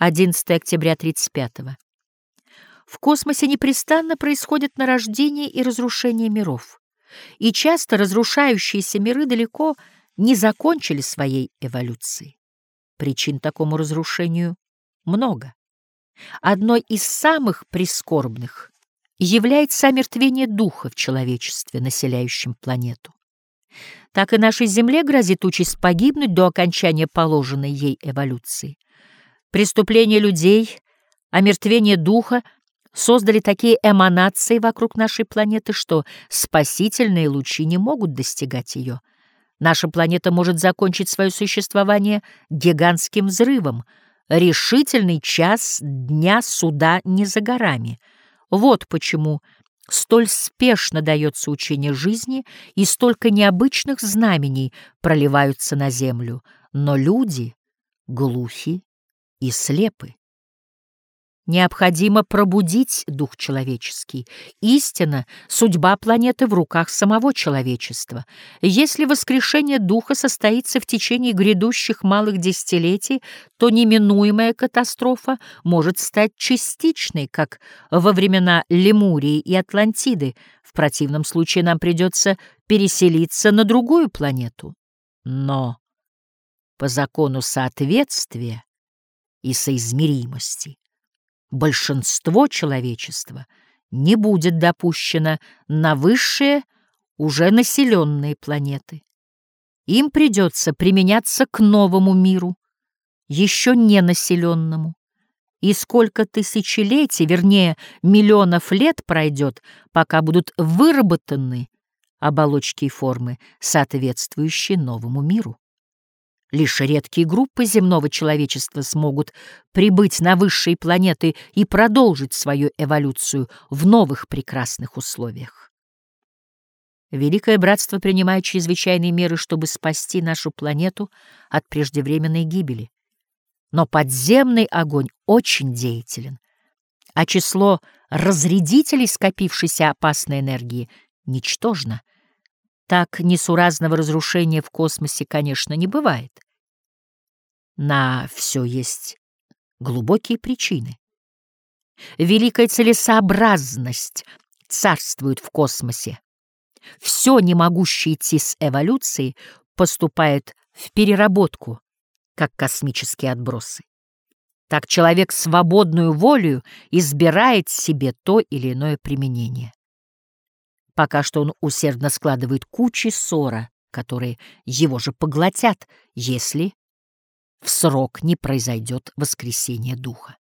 11 октября 35 -го. В космосе непрестанно происходит нарождение и разрушение миров, и часто разрушающиеся миры далеко не закончили своей эволюции. Причин такому разрушению много. Одной из самых прискорбных является омертвение духа в человечестве, населяющем планету. Так и нашей Земле грозит участь погибнуть до окончания положенной ей эволюции. Преступления людей, омертвение духа создали такие эманации вокруг нашей планеты, что спасительные лучи не могут достигать ее. Наша планета может закончить свое существование гигантским взрывом. Решительный час дня суда не за горами. Вот почему столь спешно дается учение жизни и столько необычных знамений проливаются на землю. Но люди глухи и слепы. Необходимо пробудить дух человеческий. Истина, судьба планеты в руках самого человечества. Если воскрешение духа состоится в течение грядущих малых десятилетий, то неминуемая катастрофа может стать частичной, как во времена Лемурии и Атлантиды. В противном случае нам придется переселиться на другую планету. Но по закону соответствия и соизмеримости большинство человечества не будет допущено на высшие, уже населенные планеты. Им придется применяться к новому миру, еще не населенному. И сколько тысячелетий, вернее, миллионов лет пройдет, пока будут выработаны оболочки и формы, соответствующие новому миру. Лишь редкие группы земного человечества смогут прибыть на высшие планеты и продолжить свою эволюцию в новых прекрасных условиях. Великое Братство принимает чрезвычайные меры, чтобы спасти нашу планету от преждевременной гибели. Но подземный огонь очень деятелен, а число разрядителей скопившейся опасной энергии ничтожно — так несуразного разрушения в космосе, конечно, не бывает. На все есть глубокие причины. Великая целесообразность царствует в космосе. Все, не могущее идти с эволюцией, поступает в переработку, как космические отбросы. Так человек свободную волю избирает себе то или иное применение. Пока что он усердно складывает кучи ссора, которые его же поглотят, если в срок не произойдет воскресение духа.